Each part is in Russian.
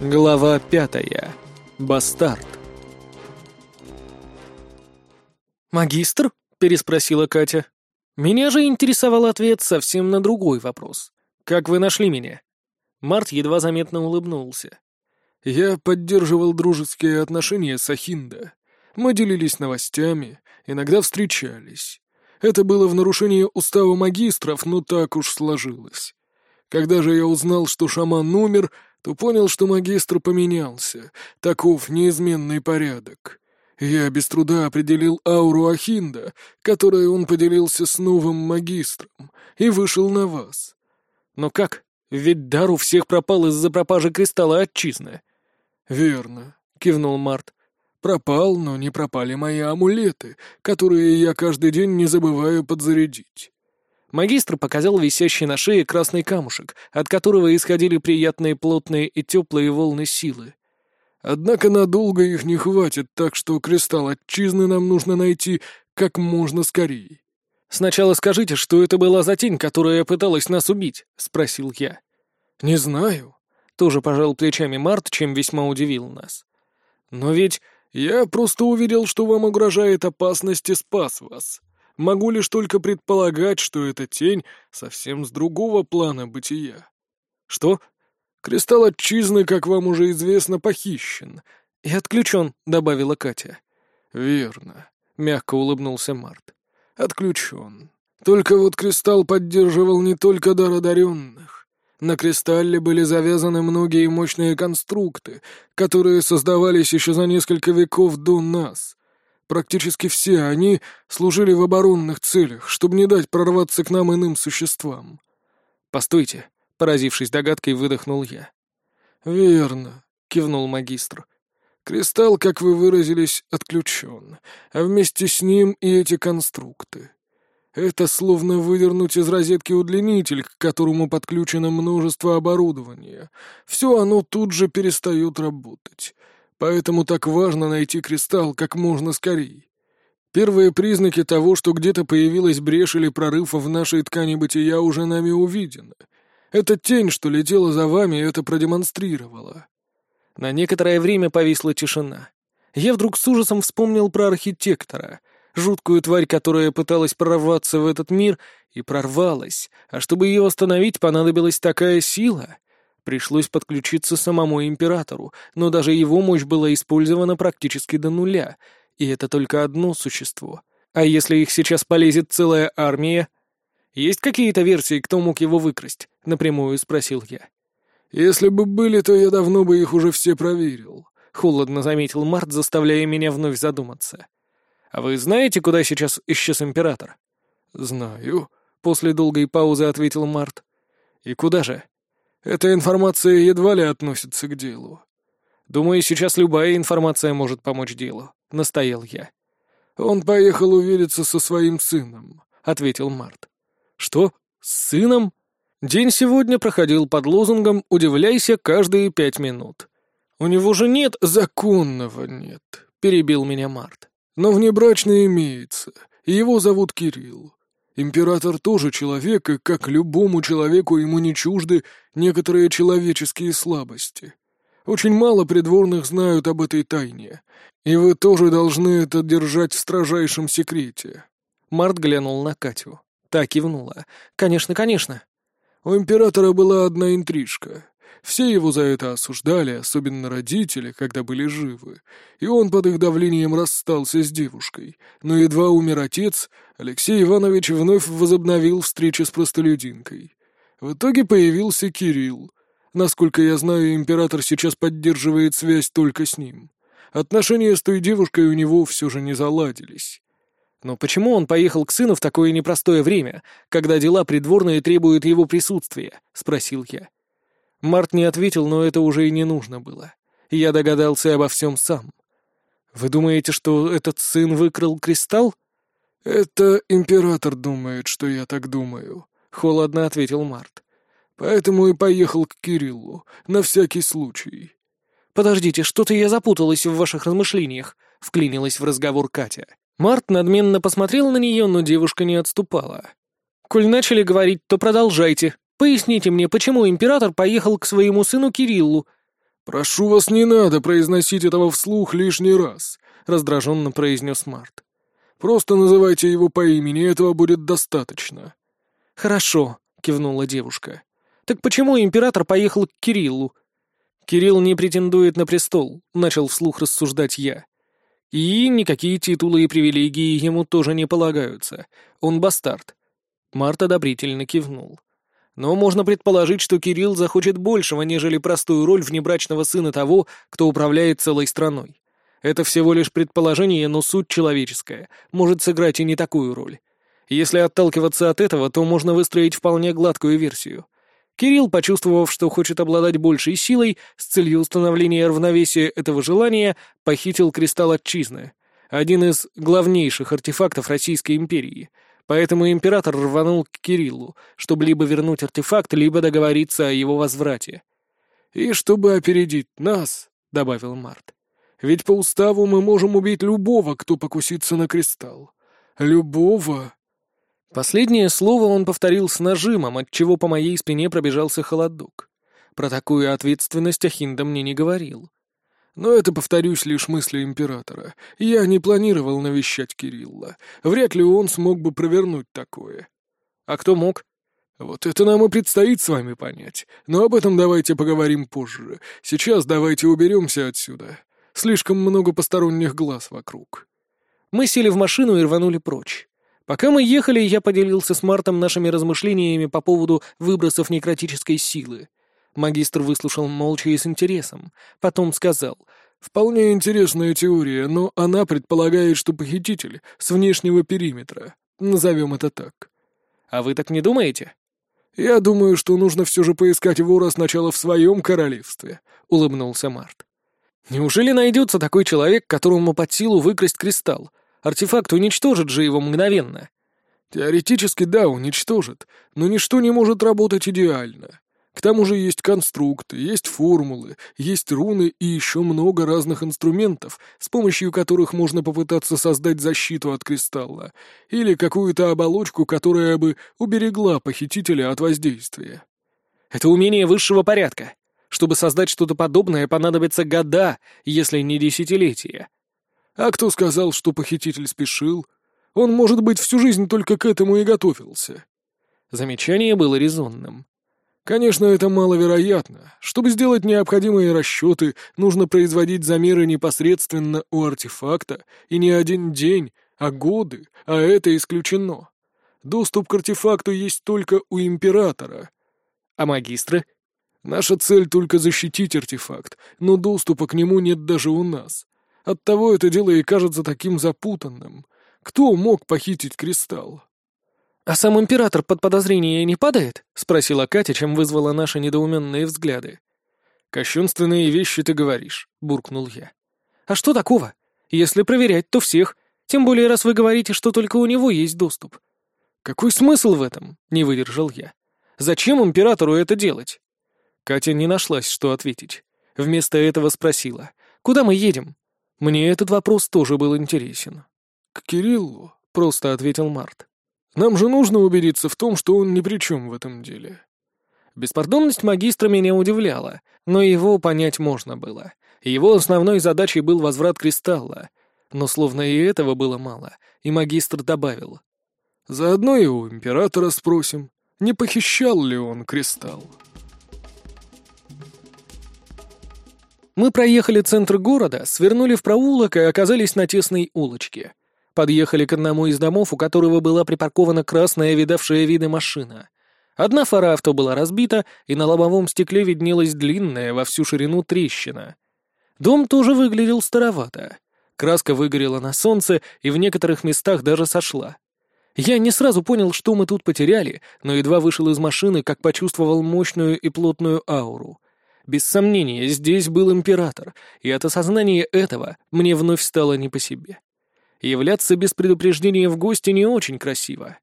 Глава пятая. Бастард. «Магистр?» — переспросила Катя. Меня же интересовал ответ совсем на другой вопрос. «Как вы нашли меня?» Март едва заметно улыбнулся. «Я поддерживал дружеские отношения с Ахинда. Мы делились новостями, иногда встречались. Это было в нарушении устава магистров, но так уж сложилось. Когда же я узнал, что шаман умер, то понял, что магистр поменялся. Таков неизменный порядок. Я без труда определил ауру Ахинда, которой он поделился с новым магистром, и вышел на вас. Но как? Ведь дар у всех пропал из-за пропажи кристалла отчизны. Верно, кивнул Март. Пропал, но не пропали мои амулеты, которые я каждый день не забываю подзарядить. Магистр показал висящий на шее красный камушек, от которого исходили приятные плотные и теплые волны силы. Однако надолго их не хватит, так что кристалл отчизны нам нужно найти как можно скорее. «Сначала скажите, что это была за тень, которая пыталась нас убить?» — спросил я. «Не знаю». Тоже пожал плечами Март, чем весьма удивил нас. «Но ведь я просто увидел, что вам угрожает опасность и спас вас. Могу лишь только предполагать, что эта тень совсем с другого плана бытия». «Что?» Кристалл отчизны, как вам уже известно, похищен. И отключен, добавила Катя. Верно, мягко улыбнулся Март. Отключен. Только вот кристалл поддерживал не только дар одаренных. На кристалле были завязаны многие мощные конструкты, которые создавались еще за несколько веков до нас. Практически все они служили в оборонных целях, чтобы не дать прорваться к нам иным существам. «Постойте», Поразившись догадкой, выдохнул я. «Верно», — кивнул магистр. «Кристалл, как вы выразились, отключен, а вместе с ним и эти конструкты. Это словно выдернуть из розетки удлинитель, к которому подключено множество оборудования. Все оно тут же перестает работать. Поэтому так важно найти кристалл как можно скорее. Первые признаки того, что где-то появилась брешь или прорыв в нашей ткани бытия, уже нами увидены. Эта тень, что летела за вами, это продемонстрировала». На некоторое время повисла тишина. Я вдруг с ужасом вспомнил про архитектора, жуткую тварь, которая пыталась прорваться в этот мир и прорвалась, а чтобы ее остановить, понадобилась такая сила. Пришлось подключиться самому императору, но даже его мощь была использована практически до нуля, и это только одно существо. А если их сейчас полезет целая армия, есть какие-то версии, кто мог его выкрасть?» — напрямую спросил я. «Если бы были, то я давно бы их уже все проверил», — холодно заметил Март, заставляя меня вновь задуматься. «А вы знаете, куда сейчас исчез император?» «Знаю», — после долгой паузы ответил Март. «И куда же?» «Эта информация едва ли относится к делу». «Думаю, сейчас любая информация может помочь делу», — настоял я. «Он поехал увидеться со своим сыном», — ответил Март. Что? С сыном? День сегодня проходил под лозунгом «Удивляйся каждые пять минут». «У него же нет законного нет», — перебил меня Март. «Но внебрачный имеется, его зовут Кирилл. Император тоже человек, и как любому человеку ему не чужды некоторые человеческие слабости. Очень мало придворных знают об этой тайне, и вы тоже должны это держать в строжайшем секрете». Март глянул на Катю. Та кивнула. «Конечно, конечно». У императора была одна интрижка. Все его за это осуждали, особенно родители, когда были живы. И он под их давлением расстался с девушкой. Но едва умер отец, Алексей Иванович вновь возобновил встречи с простолюдинкой. В итоге появился Кирилл. Насколько я знаю, император сейчас поддерживает связь только с ним. Отношения с той девушкой у него все же не заладились. Но почему он поехал к сыну в такое непростое время, когда дела придворные требуют его присутствия?» — спросил я. Март не ответил, но это уже и не нужно было. Я догадался обо всем сам. «Вы думаете, что этот сын выкрал кристалл?» «Это император думает, что я так думаю», — холодно ответил Март. «Поэтому и поехал к Кириллу, на всякий случай». «Подождите, что-то я запуталась в ваших размышлениях», — вклинилась в разговор Катя. Март надменно посмотрел на нее, но девушка не отступала. «Коль начали говорить, то продолжайте. Поясните мне, почему император поехал к своему сыну Кириллу?» «Прошу вас, не надо произносить этого вслух лишний раз», — раздраженно произнес Март. «Просто называйте его по имени, этого будет достаточно». «Хорошо», — кивнула девушка. «Так почему император поехал к Кириллу?» «Кирилл не претендует на престол», — начал вслух рассуждать я. «И никакие титулы и привилегии ему тоже не полагаются. Он бастард». Март одобрительно кивнул. «Но можно предположить, что Кирилл захочет большего, нежели простую роль внебрачного сына того, кто управляет целой страной. Это всего лишь предположение, но суть человеческая, может сыграть и не такую роль. Если отталкиваться от этого, то можно выстроить вполне гладкую версию. Кирилл, почувствовав, что хочет обладать большей силой, с целью установления равновесия этого желания, похитил кристалл отчизны, один из главнейших артефактов Российской империи. Поэтому император рванул к Кириллу, чтобы либо вернуть артефакт, либо договориться о его возврате. «И чтобы опередить нас», — добавил Март. «Ведь по уставу мы можем убить любого, кто покусится на кристалл. Любого». Последнее слово он повторил с нажимом, отчего по моей спине пробежался холодок. Про такую ответственность Ахинда мне не говорил. Но это, повторюсь, лишь мысли императора. Я не планировал навещать Кирилла. Вряд ли он смог бы провернуть такое. А кто мог? Вот это нам и предстоит с вами понять. Но об этом давайте поговорим позже. Сейчас давайте уберемся отсюда. Слишком много посторонних глаз вокруг. Мы сели в машину и рванули прочь. Пока мы ехали, я поделился с Мартом нашими размышлениями по поводу выбросов некротической силы. Магистр выслушал молча и с интересом. Потом сказал, «Вполне интересная теория, но она предполагает, что похититель с внешнего периметра. Назовем это так». «А вы так не думаете?» «Я думаю, что нужно все же поискать вора сначала в своем королевстве», — улыбнулся Март. «Неужели найдется такой человек, которому под силу выкрасть кристалл? Артефакт уничтожит же его мгновенно. Теоретически, да, уничтожит, но ничто не может работать идеально. К тому же есть конструкты, есть формулы, есть руны и еще много разных инструментов, с помощью которых можно попытаться создать защиту от кристалла или какую-то оболочку, которая бы уберегла похитителя от воздействия. Это умение высшего порядка. Чтобы создать что-то подобное, понадобятся года, если не десятилетия. А кто сказал, что похититель спешил? Он, может быть, всю жизнь только к этому и готовился. Замечание было резонным. Конечно, это маловероятно. Чтобы сделать необходимые расчеты, нужно производить замеры непосредственно у артефакта, и не один день, а годы, а это исключено. Доступ к артефакту есть только у императора. А магистры? Наша цель только защитить артефакт, но доступа к нему нет даже у нас. Оттого это дело и кажется таким запутанным. Кто мог похитить кристалл? «А сам император под подозрение не падает?» — спросила Катя, чем вызвала наши недоуменные взгляды. «Кощунственные вещи ты говоришь», — буркнул я. «А что такого? Если проверять, то всех. Тем более, раз вы говорите, что только у него есть доступ». «Какой смысл в этом?» — не выдержал я. «Зачем императору это делать?» Катя не нашлась, что ответить. Вместо этого спросила. «Куда мы едем?» Мне этот вопрос тоже был интересен. «К Кириллу», — просто ответил Март. «Нам же нужно убедиться в том, что он ни при чем в этом деле». Беспардонность магистра меня удивляла, но его понять можно было. Его основной задачей был возврат кристалла. Но словно и этого было мало, и магистр добавил. «Заодно и у императора спросим, не похищал ли он кристалл?» Мы проехали центр города, свернули в проулок и оказались на тесной улочке. Подъехали к одному из домов, у которого была припаркована красная видавшая виды машина. Одна фара авто была разбита, и на лобовом стекле виднелась длинная во всю ширину трещина. Дом тоже выглядел старовато. Краска выгорела на солнце и в некоторых местах даже сошла. Я не сразу понял, что мы тут потеряли, но едва вышел из машины, как почувствовал мощную и плотную ауру — без сомнения, здесь был император, и от осознания этого мне вновь стало не по себе. Являться без предупреждения в гости не очень красиво.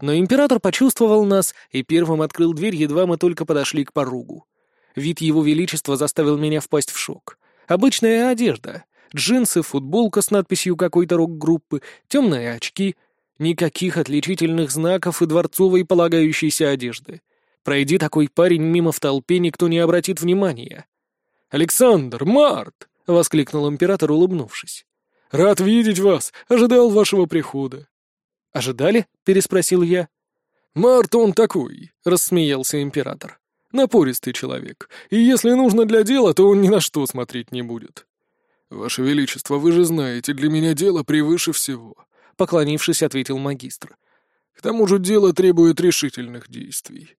Но император почувствовал нас и первым открыл дверь, едва мы только подошли к порогу. Вид его величества заставил меня впасть в шок. Обычная одежда. Джинсы, футболка с надписью какой-то рок-группы, темные очки. Никаких отличительных знаков и дворцовой полагающейся одежды. Пройди такой парень мимо в толпе, никто не обратит внимания. «Александр! Март!» — воскликнул император, улыбнувшись. «Рад видеть вас! Ожидал вашего прихода!» «Ожидали?» — переспросил я. «Март он такой», — рассмеялся император. «Напористый человек, и если нужно для дела, то он ни на что смотреть не будет». «Ваше Величество, вы же знаете, для меня дело превыше всего», — поклонившись, ответил магистр. «К тому же дело требует решительных действий».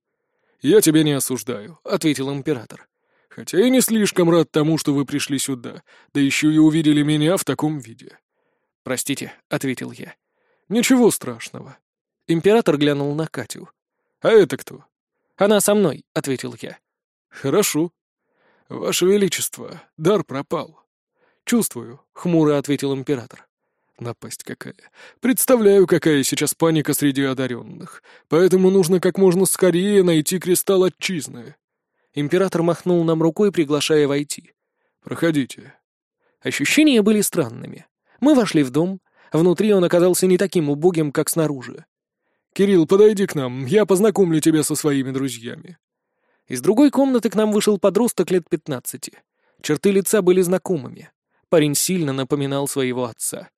«Я тебя не осуждаю», — ответил император. «Хотя и не слишком рад тому, что вы пришли сюда, да еще и увидели меня в таком виде». «Простите», — ответил я. «Ничего страшного». Император глянул на Катю. «А это кто?» «Она со мной», — ответил я. «Хорошо. Ваше Величество, дар пропал». «Чувствую», — хмуро ответил император. Напасть какая. Представляю, какая сейчас паника среди одаренных. Поэтому нужно как можно скорее найти кристалл отчизны. Император махнул нам рукой, приглашая войти. Проходите. Ощущения были странными. Мы вошли в дом. Внутри он оказался не таким убогим, как снаружи. «Кирилл, подойди к нам, я познакомлю тебя со своими друзьями». Из другой комнаты к нам вышел подросток лет пятнадцати. Черты лица были знакомыми. Парень сильно напоминал своего отца.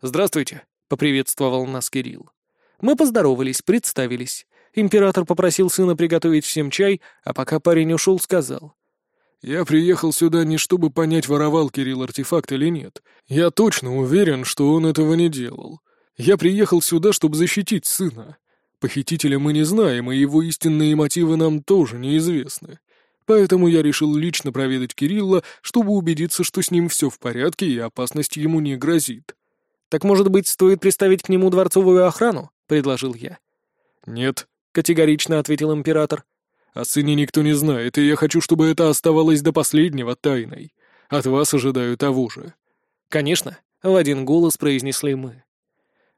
«Здравствуйте», — поприветствовал нас Кирилл. Мы поздоровались, представились. Император попросил сына приготовить всем чай, а пока парень ушел, сказал. «Я приехал сюда не чтобы понять, воровал Кирилл артефакт или нет. Я точно уверен, что он этого не делал. Я приехал сюда, чтобы защитить сына. Похитителя мы не знаем, и его истинные мотивы нам тоже неизвестны. Поэтому я решил лично проведать Кирилла, чтобы убедиться, что с ним все в порядке и опасность ему не грозит. «Так, может быть, стоит приставить к нему дворцовую охрану?» — предложил я. «Нет», — категорично ответил император. «О сыне никто не знает, и я хочу, чтобы это оставалось до последнего тайной. От вас ожидаю того же». «Конечно», — в один голос произнесли мы.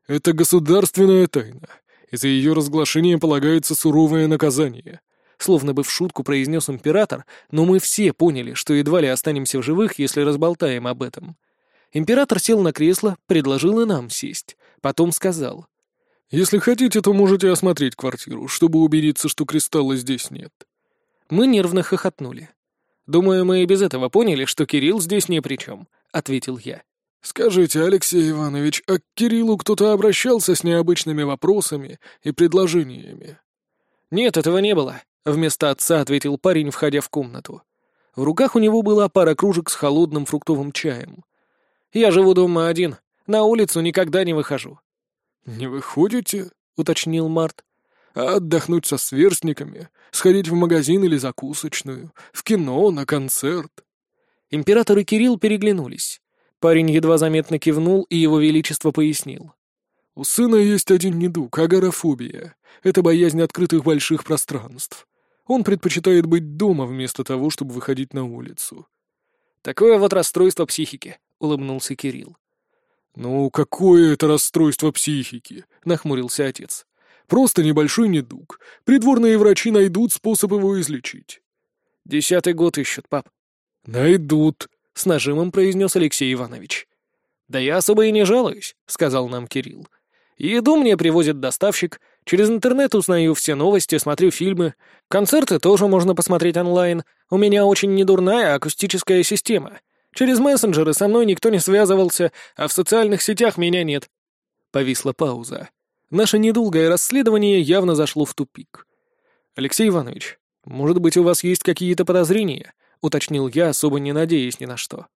«Это государственная тайна, и за ее разглашение полагается суровое наказание», словно бы в шутку произнес император, но мы все поняли, что едва ли останемся в живых, если разболтаем об этом. Император сел на кресло, предложил и нам сесть. Потом сказал. «Если хотите, то можете осмотреть квартиру, чтобы убедиться, что кристалла здесь нет». Мы нервно хохотнули. «Думаю, мы и без этого поняли, что Кирилл здесь ни при чем», — ответил я. «Скажите, Алексей Иванович, а к Кириллу кто-то обращался с необычными вопросами и предложениями?» «Нет, этого не было», — вместо отца ответил парень, входя в комнату. В руках у него была пара кружек с холодным фруктовым чаем. Я живу дома один. На улицу никогда не выхожу». «Не выходите?» — уточнил Март. «А отдохнуть со сверстниками? Сходить в магазин или закусочную? В кино, на концерт?» Император и Кирилл переглянулись. Парень едва заметно кивнул, и его величество пояснил. «У сына есть один недуг — агорафобия. Это боязнь открытых больших пространств. Он предпочитает быть дома вместо того, чтобы выходить на улицу». «Такое вот расстройство психики», улыбнулся Кирилл. «Ну, какое это расстройство психики?» — нахмурился отец. «Просто небольшой недуг. Придворные врачи найдут способ его излечить». «Десятый год ищут, пап». «Найдут», — с нажимом произнес Алексей Иванович. «Да я особо и не жалуюсь», — сказал нам Кирилл. «Еду мне привозит доставщик, через интернет узнаю все новости, смотрю фильмы. Концерты тоже можно посмотреть онлайн. У меня очень недурная акустическая система. Через мессенджеры со мной никто не связывался, а в социальных сетях меня нет». Повисла пауза. Наше недолгое расследование явно зашло в тупик. «Алексей Иванович, может быть, у вас есть какие-то подозрения?» — уточнил я, особо не надеясь ни на что.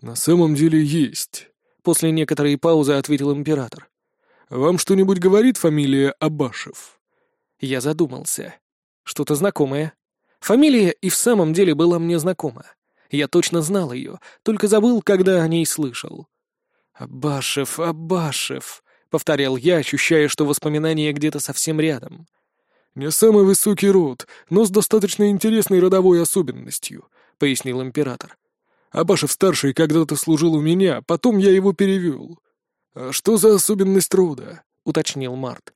«На самом деле есть», — после некоторой паузы ответил император. «Вам что-нибудь говорит фамилия Абашев?» Я задумался. Что-то знакомое. Фамилия и в самом деле была мне знакома. Я точно знал ее, только забыл, когда о ней слышал. «Абашев, Абашев», — повторял я, ощущая, что воспоминания где-то совсем рядом. «Не самый высокий род, но с достаточно интересной родовой особенностью», — пояснил император. «Абашев-старший когда-то служил у меня, потом я его перевел». «А что за особенность рода?» — уточнил Март.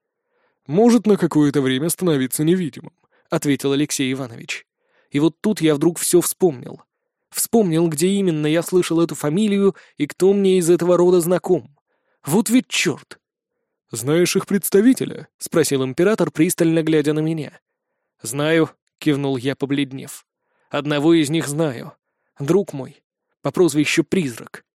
«Может на какое-то время становиться невидимым», — ответил Алексей Иванович. И вот тут я вдруг все вспомнил. Вспомнил, где именно я слышал эту фамилию и кто мне из этого рода знаком. Вот ведь черт! «Знаешь их представителя?» — спросил император, пристально глядя на меня. «Знаю», — кивнул я, побледнев. «Одного из них знаю. Друг мой, по прозвищу Призрак,